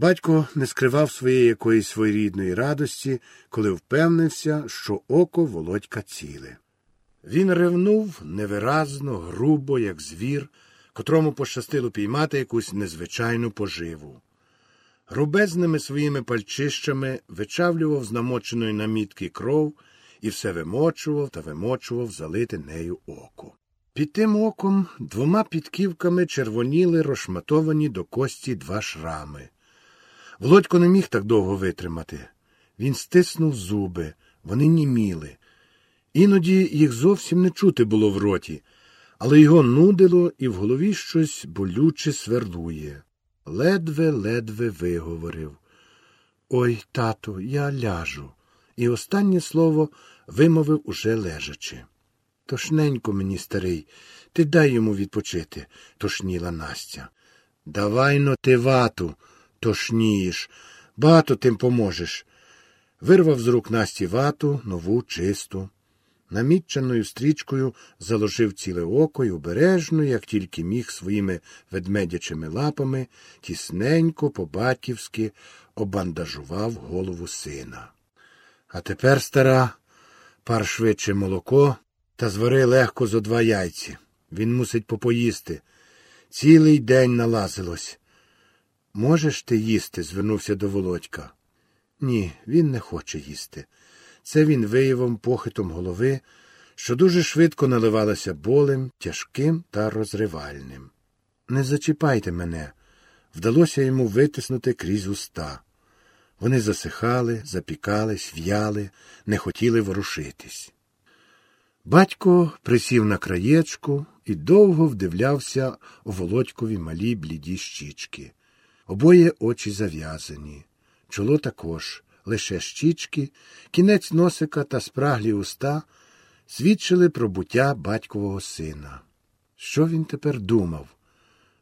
Батько не скривав своєї якоїсь своєрідної радості, коли впевнився, що око володька ціле. Він ревнув невиразно, грубо, як звір, котрому пощастило піймати якусь незвичайну поживу. Грубезними своїми пальчищами вичавлював з намоченої намітки кров і все вимочував та вимочував залите нею око. Під тим оком двома підківками червоніли розшматовані до кості два шрами. Володько не міг так довго витримати. Він стиснув зуби, вони німіли. Іноді їх зовсім не чути було в роті, але його нудило і в голові щось болюче сверлує. Ледве-ледве виговорив. Ой, тату, я ляжу. І останнє слово вимовив уже лежачи. Тошненько мені, старий, ти дай йому відпочити, тошніла Настя. Давай но ти вату, тошнієш, багато тим поможеш. Вирвав з рук Насті вату, нову, чисту. Намітчаною стрічкою заложив ціле око й обережно, як тільки міг своїми ведмедячими лапами, тісненько, по-батьківськи обандажував голову сина. А тепер, стара, пар швидше молоко та звари легко зо два яйці. Він мусить попоїсти. Цілий день налазилось. Можеш ти їсти? звернувся до Володька. Ні, він не хоче їсти. Це він виявом похитом голови, що дуже швидко наливалося болем, тяжким та розривальним. Не зачіпайте мене. Вдалося йому витиснути крізь уста. Вони засихали, запікались, в'яли, не хотіли ворушитись. Батько присів на краєчку і довго вдивлявся у володькові малі бліді щічки. Обоє очі зав'язані, чоло також, лише щічки, кінець носика та спраглі уста свідчили про буття батькового сина. Що він тепер думав?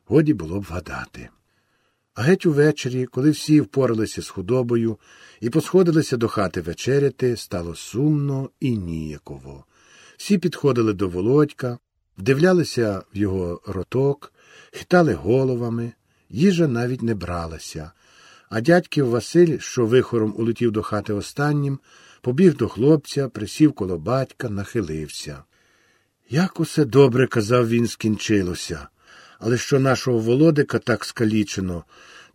Годі було б вгадати. А геть увечері, коли всі впоралися з худобою і посходилися до хати вечеряти, стало сумно і ніяково. Всі підходили до володька, вдивлялися в його роток, хитали головами, їжа навіть не бралася, а дядьків Василь, що вихором улетів до хати останнім, побіг до хлопця, присів коло батька, нахилився. Як усе добре, казав він, скінчилося, але що нашого володика так скалічено,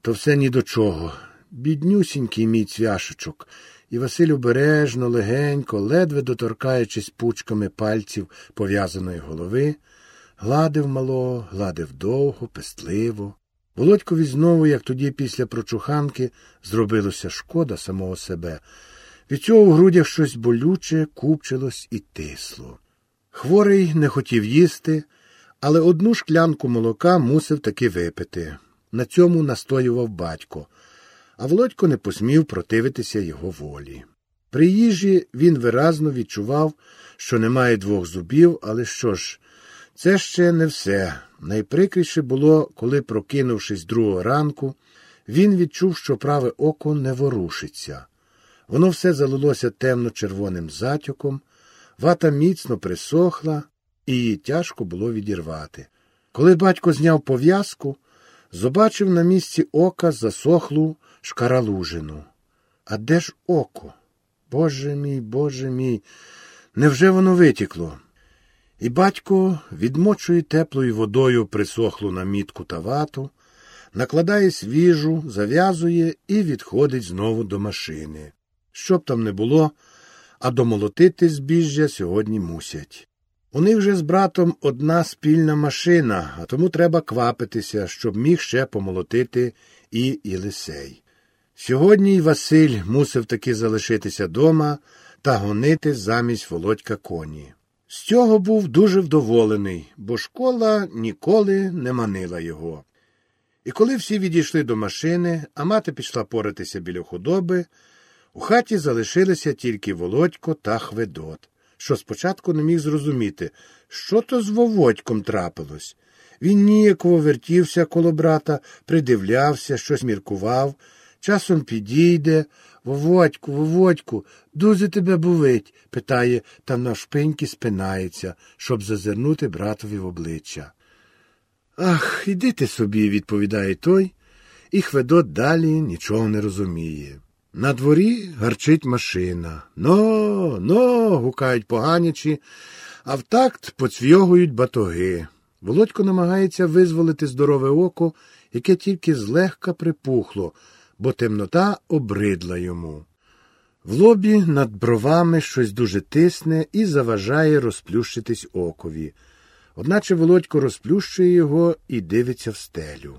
то все ні до чого. Біднюсінький мій цвяшечок, і Василь обережно, легенько, ледве доторкаючись пучками пальців пов'язаної голови, гладив малого, гладив довго, пестливо. Володькові знову, як тоді після прочуханки, зробилося шкода самого себе. Від цього в грудях щось болюче купчилось і тисло. Хворий не хотів їсти, але одну шклянку молока мусив таки випити. На цьому настоював батько, а Володько не посмів противитися його волі. При їжі він виразно відчував, що немає двох зубів, але що ж, це ще не все. Найприкріше було, коли, прокинувшись другого ранку, він відчув, що праве око не ворушиться. Воно все залилося темно-червоним затюком, вата міцно присохла, і її тяжко було відірвати. Коли батько зняв пов'язку, Зобачив на місці ока засохлу шкаралужину. А де ж око? Боже мій, Боже мій, невже воно витікло? І батько відмочує теплою водою присохлу намітку та вату, накладає свіжу, зав'язує і відходить знову до машини. Щоб там не було, а домолотити збіжжя сьогодні мусять. У них же з братом одна спільна машина, а тому треба квапитися, щоб міг ще помолотити і Єлисей. Сьогодні й Василь мусив таки залишитися дома та гонити замість володька коні. З цього був дуже вдоволений, бо школа ніколи не манила його. І коли всі відійшли до машини, а мати пішла поратися біля худоби, у хаті залишилися тільки Володько та Хведот що спочатку не міг зрозуміти, що то з Воводьком трапилось. Він ніяково вертівся коло брата, придивлявся, щось міркував, часом підійде. Воводьку, Воводьку, дуже тебе болить, питає, та навшпиньки спинається, щоб зазирнути братові в обличчя. Ах, іди ти собі, відповідає той, і Хведот далі нічого не розуміє. На дворі гарчить машина. Но, но. гукають поганячі, а в такт поцвьогують батоги. Володько намагається визволити здорове око, яке тільки злегка припухло, бо темнота обридла йому. В лобі над бровами щось дуже тисне і заважає розплющитись окові. Одначе Володько розплющує його і дивиться в стелю.